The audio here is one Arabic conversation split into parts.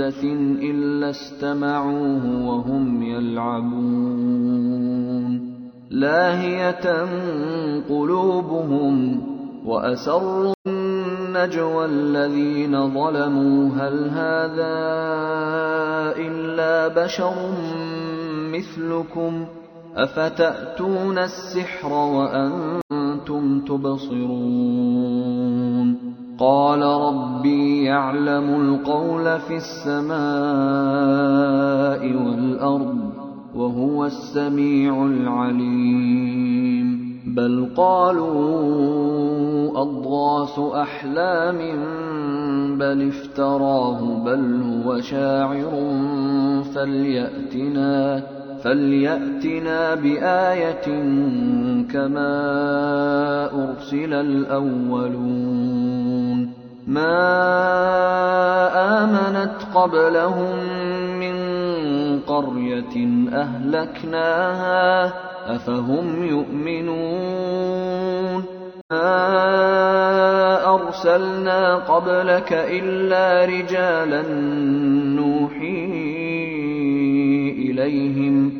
محدث إلا استمعوه وهم يلعبون لاهية قلوبهم وأسروا النجوى الذين ظلموا هل هذا إلا بشر مثلكم أفتأتون السحر وأنتم تبصرون قال ربي يعلم القول في السماء والأرض وهو السميع العليم. بل قالوا أضغاث أحلام بل افتراه بل هو شاعر فليأتنا فليأتنا بآية كما أرسل الأولون. ما آمنت قبلهم من قرية أهلكناها أفهم يؤمنون؟ ما أرسلنا قبلك إلا رجالا نوحي إليهم.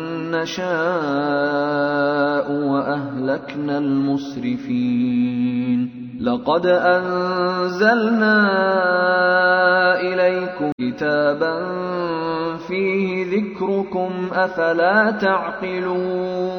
نشاء وأهلكنا المسرفين. لقد أنزلنا إليكم كتابا فيه ذكركم أفلا تعقلون.